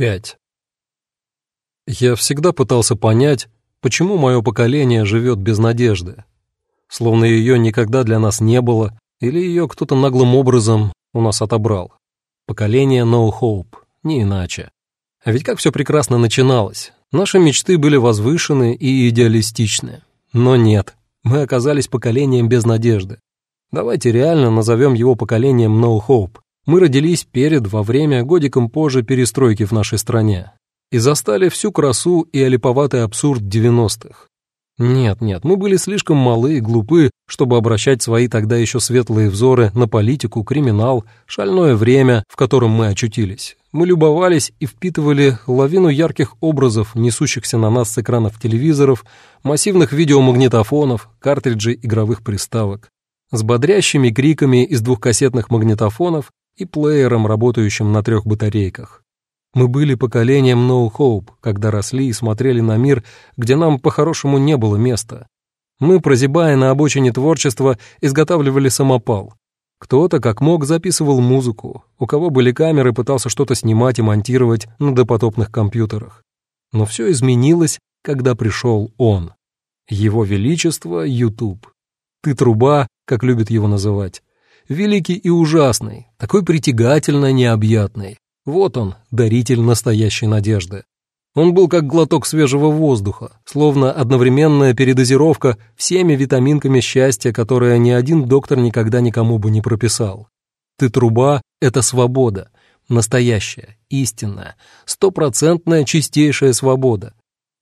5. Я всегда пытался понять, почему мое поколение живет без надежды. Словно ее никогда для нас не было, или ее кто-то наглым образом у нас отобрал. Поколение No Hope, не иначе. А ведь как все прекрасно начиналось. Наши мечты были возвышены и идеалистичны. Но нет, мы оказались поколением без надежды. Давайте реально назовем его поколением No Hope. Мы родились перед, во время, годиком позже перестройки в нашей стране. И застали всю красу и олиповатый абсурд 90-х. Нет, нет, мы были слишком малы и глупы, чтобы обращать свои тогда еще светлые взоры на политику, криминал, шальное время, в котором мы очутились. Мы любовались и впитывали лавину ярких образов, несущихся на нас с экранов телевизоров, массивных видеомагнитофонов, картриджей игровых приставок. С бодрящими криками из двухкассетных магнитофонов и плеером, работающим на трех батарейках. Мы были поколением No Hope, когда росли и смотрели на мир, где нам по-хорошему не было места. Мы, прозябая на обочине творчества, изготавливали самопал. Кто-то, как мог, записывал музыку, у кого были камеры, пытался что-то снимать и монтировать на допотопных компьютерах. Но все изменилось, когда пришел он. Его Величество — YouTube. Ты труба, как любят его называть великий и ужасный, такой притягательно необъятный. Вот он, даритель настоящей надежды. Он был как глоток свежего воздуха, словно одновременная передозировка всеми витаминками счастья, которые ни один доктор никогда никому бы не прописал. Ты труба — это свобода, настоящая, истинная, стопроцентная чистейшая свобода.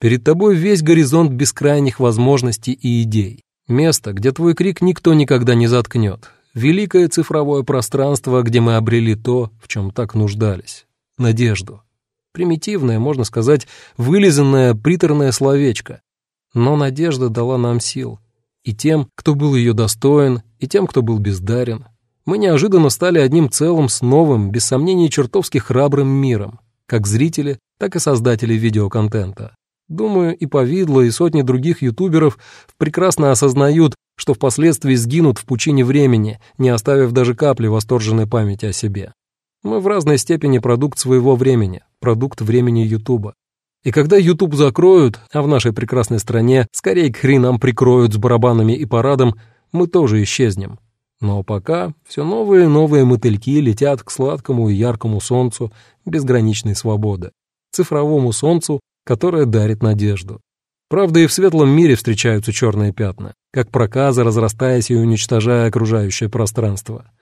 Перед тобой весь горизонт бескрайних возможностей и идей. Место, где твой крик никто никогда не заткнет, великое цифровое пространство, где мы обрели то, в чем так нуждались — надежду. Примитивное, можно сказать, вылизанное приторное словечко. Но надежда дала нам сил. И тем, кто был ее достоин, и тем, кто был бездарен. Мы неожиданно стали одним целым с новым, без сомнений чертовски храбрым миром, как зрители, так и создатели видеоконтента. Думаю, и Повидло, и сотни других ютуберов прекрасно осознают, что впоследствии сгинут в пучине времени, не оставив даже капли восторженной памяти о себе. Мы в разной степени продукт своего времени, продукт времени Ютуба. И когда Ютуб закроют, а в нашей прекрасной стране скорее к хренам прикроют с барабанами и парадом, мы тоже исчезнем. Но пока все новые и новые мотыльки летят к сладкому и яркому солнцу безграничной свободы, цифровому солнцу, которое дарит надежду. Правда, и в светлом мире встречаются черные пятна, как проказы, разрастаясь и уничтожая окружающее пространство.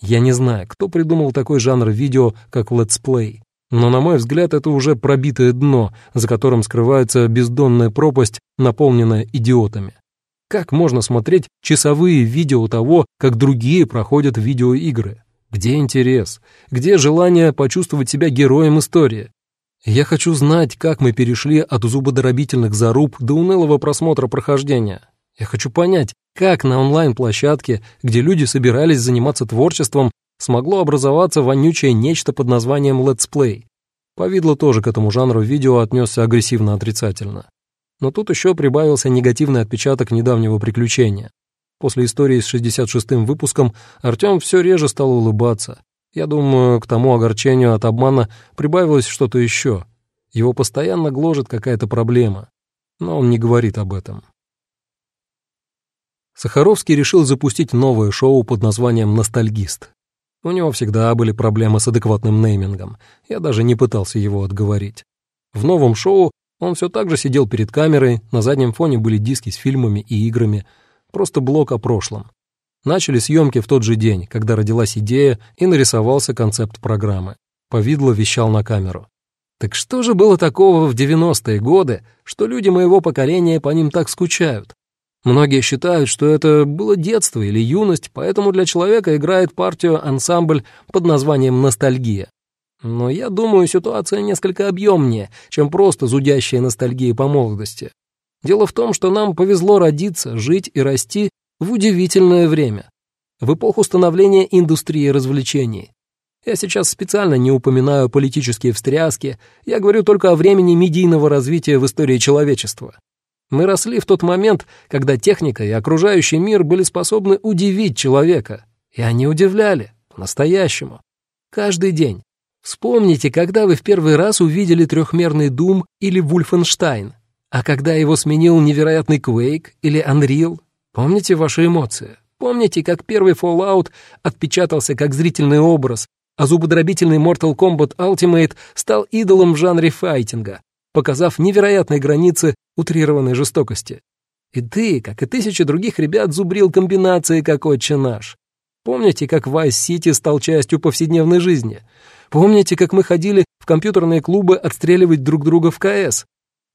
Я не знаю, кто придумал такой жанр видео, как летсплей, но, на мой взгляд, это уже пробитое дно, за которым скрывается бездонная пропасть, наполненная идиотами. Как можно смотреть часовые видео того, как другие проходят видеоигры? Где интерес? Где желание почувствовать себя героем истории? Я хочу знать, как мы перешли от зубодоробительных заруб до унылого просмотра прохождения. Я хочу понять, как на онлайн-площадке, где люди собирались заниматься творчеством, смогло образоваться вонючее нечто под названием летсплей. Повидло тоже к этому жанру видео отнесся агрессивно-отрицательно. Но тут еще прибавился негативный отпечаток недавнего приключения. После истории с 66-м выпуском Артем все реже стал улыбаться, я думаю, к тому огорчению от обмана прибавилось что-то еще. Его постоянно гложет какая-то проблема, но он не говорит об этом. Сахаровский решил запустить новое шоу под названием «Ностальгист». У него всегда были проблемы с адекватным неймингом, я даже не пытался его отговорить. В новом шоу он все так же сидел перед камерой, на заднем фоне были диски с фильмами и играми, просто блок о прошлом. Начали съемки в тот же день, когда родилась идея и нарисовался концепт программы. Повидло вещал на камеру. Так что же было такого в 90-е годы, что люди моего поколения по ним так скучают? Многие считают, что это было детство или юность, поэтому для человека играет партию ансамбль под названием «Ностальгия». Но я думаю, ситуация несколько объемнее, чем просто зудящая ностальгия по молодости. Дело в том, что нам повезло родиться, жить и расти в удивительное время, в эпоху становления индустрии развлечений. Я сейчас специально не упоминаю политические встряски, я говорю только о времени медийного развития в истории человечества. Мы росли в тот момент, когда техника и окружающий мир были способны удивить человека, и они удивляли, по-настоящему. Каждый день. Вспомните, когда вы в первый раз увидели трехмерный Doom или Wolfenstein, а когда его сменил невероятный Quake или Unreal. Помните ваши эмоции? Помните, как первый Fallout отпечатался как зрительный образ, а зубодробительный Mortal Kombat Ultimate стал идолом в жанре файтинга, показав невероятные границы утрированной жестокости. И ты, как и тысячи других ребят, зубрил комбинации, как отче наш. Помните, как Vice City стал частью повседневной жизни? Помните, как мы ходили в компьютерные клубы отстреливать друг друга в КС?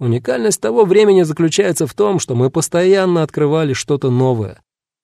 Уникальность того времени заключается в том, что мы постоянно открывали что-то новое.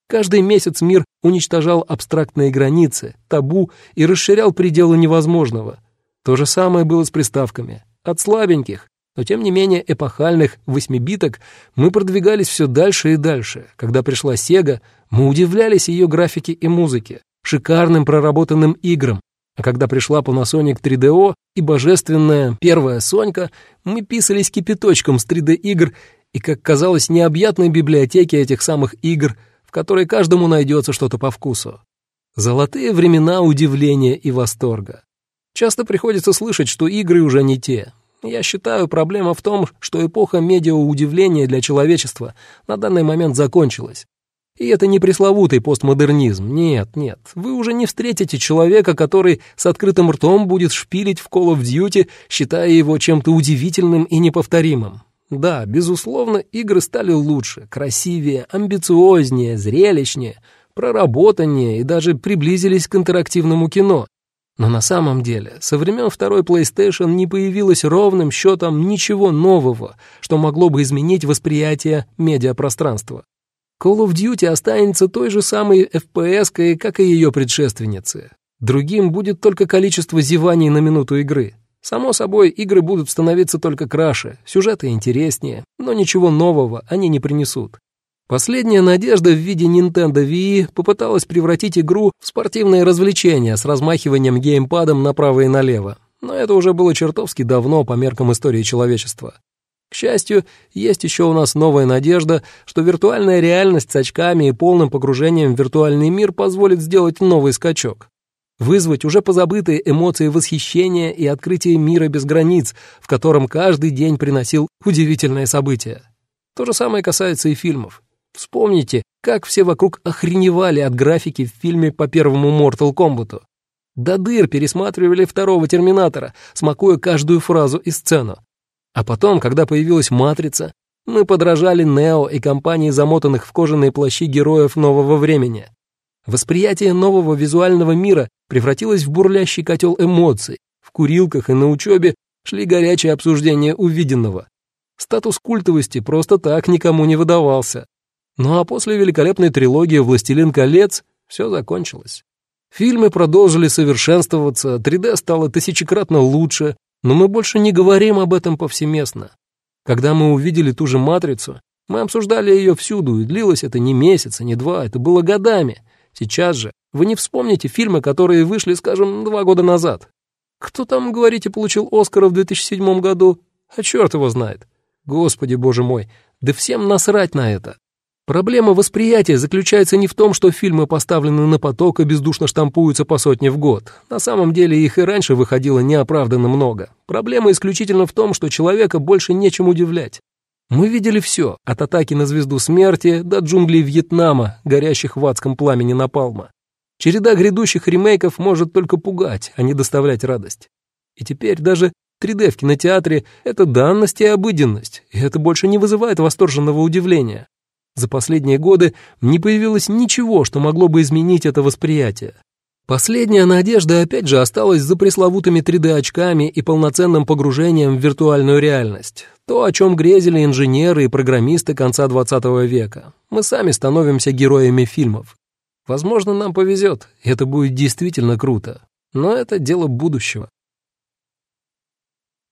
Каждый месяц мир уничтожал абстрактные границы, табу и расширял пределы невозможного. То же самое было с приставками. От слабеньких, но тем не менее эпохальных восьмибиток мы продвигались все дальше и дальше. Когда пришла Sega, мы удивлялись ее графике и музыке, шикарным проработанным играм, а когда пришла Panasonic 3DO и божественная первая Сонька, мы писались кипяточком с 3D-игр и, как казалось, необъятной библиотеки этих самых игр, в которой каждому найдется что-то по вкусу. Золотые времена удивления и восторга. Часто приходится слышать, что игры уже не те. Я считаю, проблема в том, что эпоха медиа-удивления для человечества на данный момент закончилась. И это не пресловутый постмодернизм. Нет, нет. Вы уже не встретите человека, который с открытым ртом будет шпилить в Call of Duty, считая его чем-то удивительным и неповторимым. Да, безусловно, игры стали лучше, красивее, амбициознее, зрелищнее, проработаннее и даже приблизились к интерактивному кино. Но на самом деле, со времен второй PlayStation не появилось ровным счетом ничего нового, что могло бы изменить восприятие медиапространства. Call of Duty останется той же самой FPS, как и ее предшественницы. Другим будет только количество зеваний на минуту игры. Само собой, игры будут становиться только краше, сюжеты интереснее, но ничего нового они не принесут. Последняя надежда в виде Nintendo Wii попыталась превратить игру в спортивное развлечение с размахиванием геймпадом направо и налево. Но это уже было чертовски давно по меркам истории человечества. К счастью, есть еще у нас новая надежда, что виртуальная реальность с очками и полным погружением в виртуальный мир позволит сделать новый скачок. Вызвать уже позабытые эмоции восхищения и открытия мира без границ, в котором каждый день приносил удивительные события. То же самое касается и фильмов. Вспомните, как все вокруг охреневали от графики в фильме по первому Mortal Kombat. До дыр пересматривали второго Терминатора, смакуя каждую фразу и сцену. А потом, когда появилась «Матрица», мы подражали Нео и компании замотанных в кожаные плащи героев нового времени. Восприятие нового визуального мира превратилось в бурлящий котел эмоций. В курилках и на учебе шли горячие обсуждения увиденного. Статус культовости просто так никому не выдавался. Ну а после великолепной трилогии «Властелин колец» все закончилось. Фильмы продолжили совершенствоваться, 3D стало тысячекратно лучше, но мы больше не говорим об этом повсеместно. Когда мы увидели ту же «Матрицу», мы обсуждали ее всюду, и длилось это не месяца, не два, это было годами. Сейчас же вы не вспомните фильмы, которые вышли, скажем, два года назад. Кто там, говорите, получил Оскара в 2007 году? А черт его знает. Господи, боже мой, да всем насрать на это. Проблема восприятия заключается не в том, что фильмы поставлены на поток и бездушно штампуются по сотне в год. На самом деле их и раньше выходило неоправданно много. Проблема исключительно в том, что человека больше нечем удивлять. Мы видели все, от атаки на звезду смерти до джунглей Вьетнама, горящих в адском пламени напалма. Череда грядущих ремейков может только пугать, а не доставлять радость. И теперь даже 3D в кинотеатре — это данность и обыденность, и это больше не вызывает восторженного удивления. За последние годы не появилось ничего, что могло бы изменить это восприятие. Последняя надежда опять же осталась за пресловутыми 3D-очками и полноценным погружением в виртуальную реальность. То, о чем грезили инженеры и программисты конца 20 века. Мы сами становимся героями фильмов. Возможно, нам повезет, и это будет действительно круто. Но это дело будущего.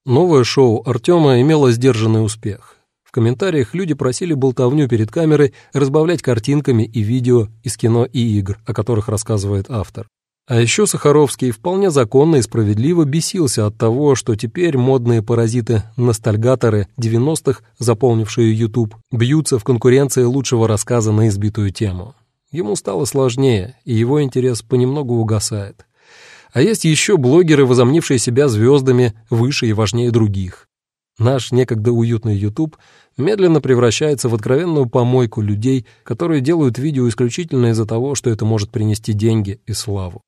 Новое шоу Артема имело сдержанный успех комментариях люди просили болтовню перед камерой разбавлять картинками и видео из кино и игр, о которых рассказывает автор. А еще Сахаровский вполне законно и справедливо бесился от того, что теперь модные паразиты-ностальгаторы 90-х, заполнившие YouTube, бьются в конкуренции лучшего рассказа на избитую тему. Ему стало сложнее, и его интерес понемногу угасает. А есть еще блогеры, возомнившие себя звездами выше и важнее других. Наш некогда уютный YouTube медленно превращается в откровенную помойку людей, которые делают видео исключительно из-за того, что это может принести деньги и славу.